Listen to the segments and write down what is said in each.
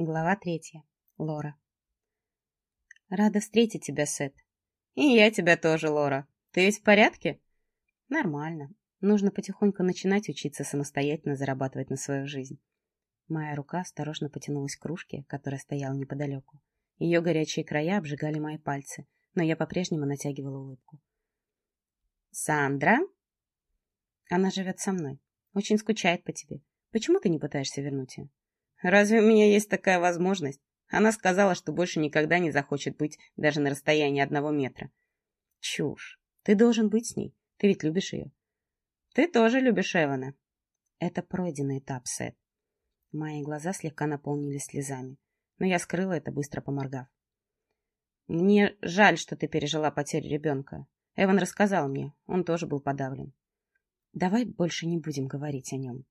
Глава третья. Лора. Рада встретить тебя, Сет. И я тебя тоже, Лора. Ты ведь в порядке? Нормально. Нужно потихоньку начинать учиться самостоятельно зарабатывать на свою жизнь. Моя рука осторожно потянулась к кружке, которая стояла неподалеку. Ее горячие края обжигали мои пальцы, но я по-прежнему натягивала улыбку. «Сандра?» Она живет со мной. Очень скучает по тебе. Почему ты не пытаешься вернуть ее? Разве у меня есть такая возможность? Она сказала, что больше никогда не захочет быть даже на расстоянии одного метра. Чушь. Ты должен быть с ней. Ты ведь любишь ее. Ты тоже любишь Эвана. Это пройденный этап, Сет. Мои глаза слегка наполнились слезами, но я скрыла это, быстро поморгав. Мне жаль, что ты пережила потерю ребенка. Эван рассказал мне, он тоже был подавлен. Давай больше не будем говорить о нем.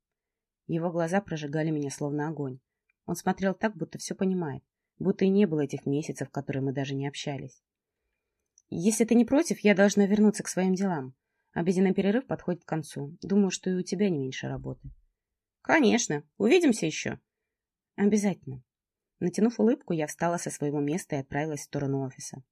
Его глаза прожигали меня словно огонь. Он смотрел так, будто все понимает, будто и не было этих месяцев, которые мы даже не общались. Если ты не против, я должна вернуться к своим делам. Обеденный перерыв подходит к концу. Думаю, что и у тебя не меньше работы. Конечно. Увидимся еще. Обязательно. Натянув улыбку, я встала со своего места и отправилась в сторону офиса.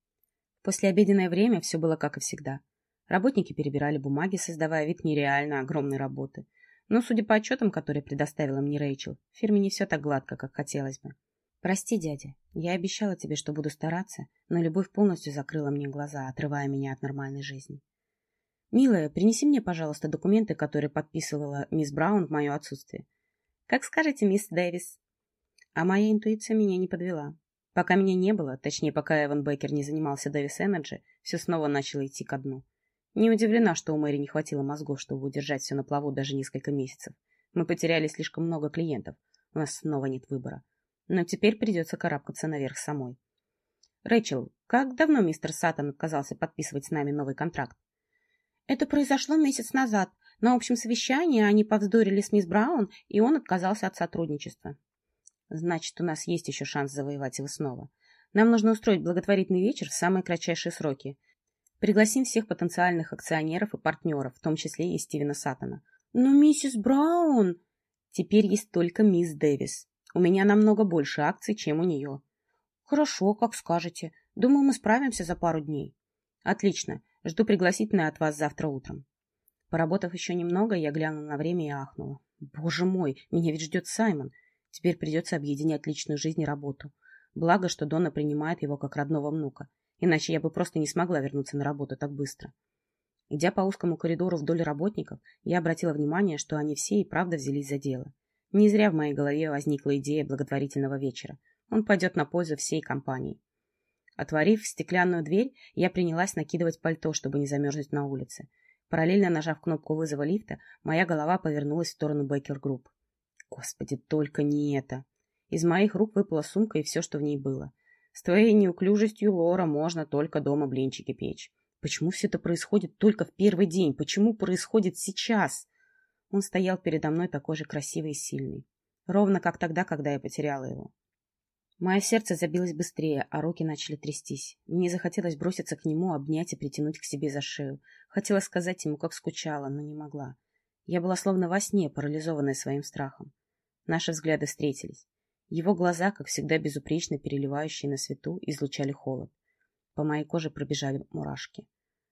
После обеденное время все было как и всегда. Работники перебирали бумаги, создавая вид нереально огромной работы. Но, судя по отчетам, которые предоставила мне Рэйчел, в фирме не все так гладко, как хотелось бы. Прости, дядя, я обещала тебе, что буду стараться, но любовь полностью закрыла мне глаза, отрывая меня от нормальной жизни. Милая, принеси мне, пожалуйста, документы, которые подписывала мисс Браун в мое отсутствие. Как скажете, мисс Дэвис. А моя интуиция меня не подвела. Пока меня не было, точнее, пока Эван Бейкер не занимался Davis Energy, все снова начало идти ко дну. Не удивлена, что у Мэри не хватило мозгов, чтобы удержать все на плаву даже несколько месяцев. Мы потеряли слишком много клиентов. У нас снова нет выбора. Но теперь придется карабкаться наверх самой. Рэйчел, как давно мистер Саттон отказался подписывать с нами новый контракт? Это произошло месяц назад. На общем совещании они повздорили с мисс Браун, и он отказался от сотрудничества. Значит, у нас есть еще шанс завоевать его снова. Нам нужно устроить благотворительный вечер в самые кратчайшие сроки. Пригласим всех потенциальных акционеров и партнеров, в том числе и Стивена Саттона. Но миссис Браун... Теперь есть только мисс Дэвис. У меня намного больше акций, чем у нее. Хорошо, как скажете. Думаю, мы справимся за пару дней. Отлично. Жду пригласительное от вас завтра утром. Поработав еще немного, я глянула на время и ахнула. Боже мой, меня ведь ждет Саймон. Теперь придется объединять личную жизнь и работу. Благо, что Донна принимает его как родного внука. Иначе я бы просто не смогла вернуться на работу так быстро. Идя по узкому коридору вдоль работников, я обратила внимание, что они все и правда взялись за дело. Не зря в моей голове возникла идея благотворительного вечера. Он пойдет на пользу всей компании. Отворив стеклянную дверь, я принялась накидывать пальто, чтобы не замерзнуть на улице. Параллельно нажав кнопку вызова лифта, моя голова повернулась в сторону Baker Group. Господи, только не это! Из моих рук выпала сумка и все, что в ней было. С твоей неуклюжестью, Лора, можно только дома блинчики печь. Почему все это происходит только в первый день? Почему происходит сейчас? Он стоял передо мной такой же красивый и сильный. Ровно как тогда, когда я потеряла его. Мое сердце забилось быстрее, а руки начали трястись. Мне захотелось броситься к нему, обнять и притянуть к себе за шею. Хотела сказать ему, как скучала, но не могла. Я была словно во сне, парализованная своим страхом. Наши взгляды встретились. Его глаза, как всегда безупречно переливающие на свету, излучали холод. По моей коже пробежали мурашки.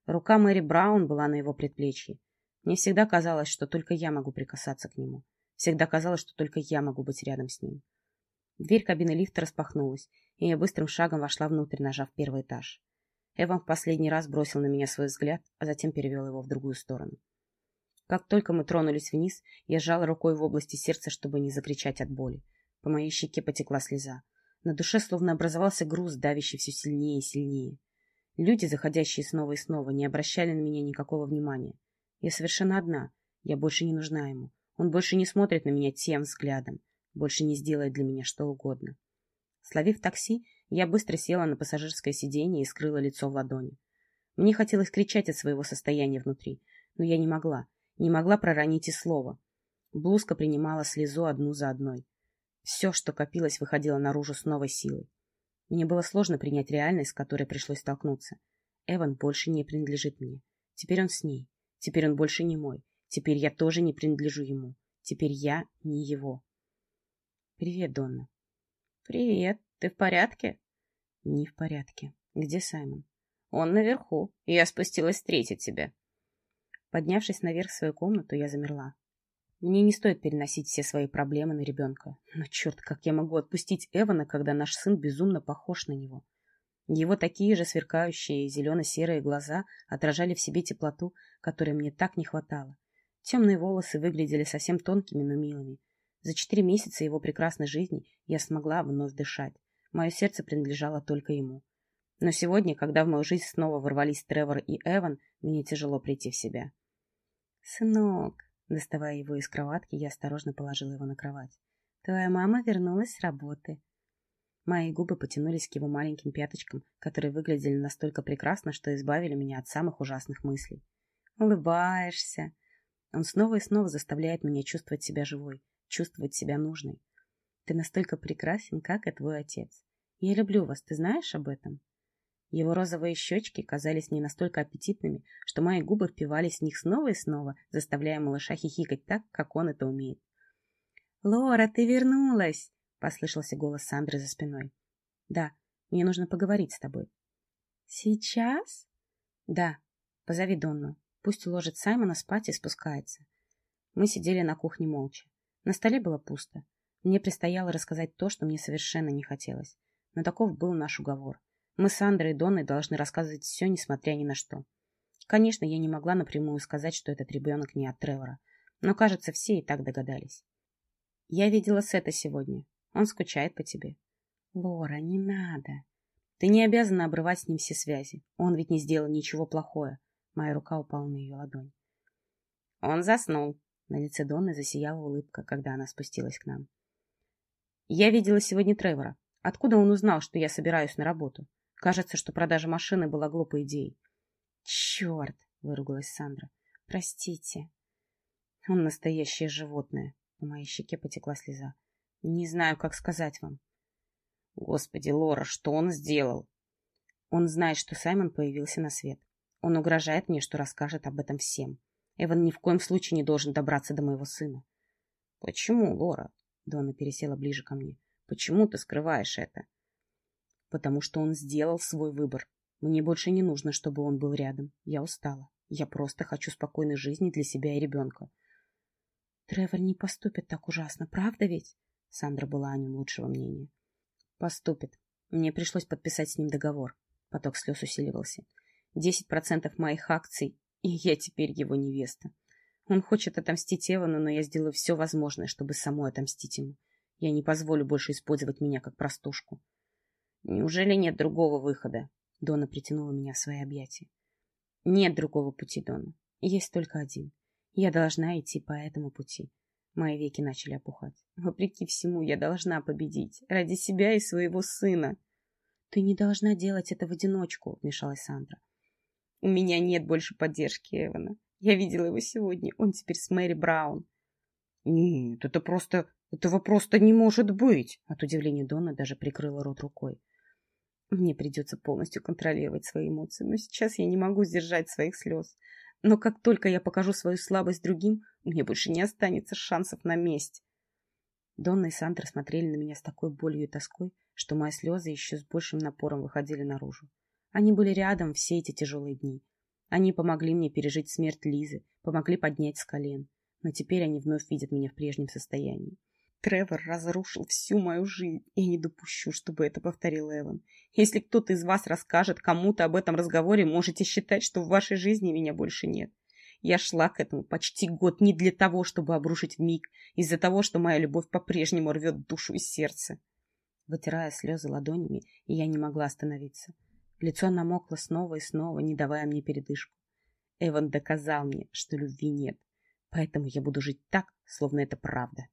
Рука Мэри Браун была на его предплечье. Мне всегда казалось, что только я могу прикасаться к нему. Всегда казалось, что только я могу быть рядом с ним. Дверь кабины лифта распахнулась, и я быстрым шагом вошла внутрь, нажав первый этаж. Эван в последний раз бросил на меня свой взгляд, а затем перевел его в другую сторону. Как только мы тронулись вниз, я сжала рукой в области сердца, чтобы не закричать от боли. По моей щеке потекла слеза. На душе словно образовался груз, давящий все сильнее и сильнее. Люди, заходящие снова и снова, не обращали на меня никакого внимания. Я совершенно одна. Я больше не нужна ему. Он больше не смотрит на меня тем взглядом. Больше не сделает для меня что угодно. Словив такси, я быстро села на пассажирское сиденье и скрыла лицо в ладони. Мне хотелось кричать от своего состояния внутри, но я не могла. Не могла проронить и слова. Блузка принимала слезу одну за одной. Все, что копилось, выходило наружу с новой силой. Мне было сложно принять реальность, с которой пришлось столкнуться. Эван больше не принадлежит мне. Теперь он с ней. Теперь он больше не мой. Теперь я тоже не принадлежу ему. Теперь я не его. Привет, Донна. «Привет, ты в порядке?» «Не в порядке. Где Саймон?» «Он наверху. Я спустилась встретить тебя». Поднявшись наверх в свою комнату, я замерла. Мне не стоит переносить все свои проблемы на ребенка. Но черт, как я могу отпустить Эвана, когда наш сын безумно похож на него? Его такие же сверкающие зелено-серые глаза отражали в себе теплоту, которой мне так не хватало. Темные волосы выглядели совсем тонкими, но милыми. За четыре месяца его прекрасной жизни я смогла вновь дышать. Мое сердце принадлежало только ему. Но сегодня, когда в мою жизнь снова ворвались Тревор и Эван, мне тяжело прийти в себя. «Сынок», доставая его из кроватки, я осторожно положила его на кровать. «Твоя мама вернулась с работы». Мои губы потянулись к его маленьким пяточкам, которые выглядели настолько прекрасно, что избавили меня от самых ужасных мыслей. «Улыбаешься», он снова и снова заставляет меня чувствовать себя живой, чувствовать себя нужной. Ты настолько прекрасен, как и твой отец. Я люблю вас, ты знаешь об этом? Его розовые щечки казались мне настолько аппетитными, что мои губы впивались в них снова и снова, заставляя малыша хихикать так, как он это умеет. «Лора, ты вернулась!» — послышался голос Сандры за спиной. «Да, мне нужно поговорить с тобой». «Сейчас?» «Да, позови Донну. Пусть уложит Саймона спать и спускается. Мы сидели на кухне молча. На столе было пусто. Мне предстояло рассказать то, что мне совершенно не хотелось. Но таков был наш уговор. Мы с Андрой и Донной должны рассказывать все, несмотря ни на что. Конечно, я не могла напрямую сказать, что этот ребенок не от Тревора. Но, кажется, все и так догадались. Я видела Сета сегодня. Он скучает по тебе. Лора, не надо. Ты не обязана обрывать с ним все связи. Он ведь не сделал ничего плохое. Моя рука упала на ее ладонь. Он заснул. На лице Донны засияла улыбка, когда она спустилась к нам. Я видела сегодня Тревора. Откуда он узнал, что я собираюсь на работу? Кажется, что продажа машины была глупой идеей. Черт! Выругалась Сандра. Простите. Он настоящее животное. По моей щеке потекла слеза. Не знаю, как сказать вам. Господи, Лора, что он сделал? Он знает, что Саймон появился на свет. Он угрожает мне, что расскажет об этом всем. Эван ни в коем случае не должен добраться до моего сына. — Почему, Лора? — Дона пересела ближе ко мне. — Почему ты скрываешь это? — Потому что он сделал свой выбор. Мне больше не нужно, чтобы он был рядом. Я устала. Я просто хочу спокойной жизни для себя и ребенка. — Тревор не поступит так ужасно, правда ведь? Сандра была о нем лучшего мнения. — Поступит. Мне пришлось подписать с ним договор. Поток слез усиливался. — Десять процентов моих акций, и я теперь его невеста. Он хочет отомстить Эвану, но я сделаю все возможное, чтобы самой отомстить ему. Я не позволю больше использовать меня как простушку. Неужели нет другого выхода? Дона притянула меня в свои объятия. Нет другого пути, Дона. Есть только один. Я должна идти по этому пути. Мои веки начали опухать. Вопреки всему, я должна победить. Ради себя и своего сына. Ты не должна делать это в одиночку, вмешалась Сандра. У меня нет больше поддержки Эвана. Я видела его сегодня. Он теперь с Мэри Браун. Нет, это просто... Этого просто не может быть. От удивления Дона даже прикрыла рот рукой. Мне придется полностью контролировать свои эмоции, но сейчас я не могу сдержать своих слез. Но как только я покажу свою слабость другим, мне больше не останется шансов на месть. Донна и Сандра смотрели на меня с такой болью и тоской, что мои слезы еще с большим напором выходили наружу. Они были рядом все эти тяжелые дни. Они помогли мне пережить смерть Лизы, помогли поднять с колен. Но теперь они вновь видят меня в прежнем состоянии. Тревор разрушил всю мою жизнь. Я не допущу, чтобы это повторил Эван. Если кто-то из вас расскажет кому-то об этом разговоре, можете считать, что в вашей жизни меня больше нет. Я шла к этому почти год не для того, чтобы обрушить миг, из-за того, что моя любовь по-прежнему рвет душу и сердце. Вытирая слезы ладонями, я не могла остановиться. Лицо намокло снова и снова, не давая мне передышку. Эван доказал мне, что любви нет. Поэтому я буду жить так, словно это правда.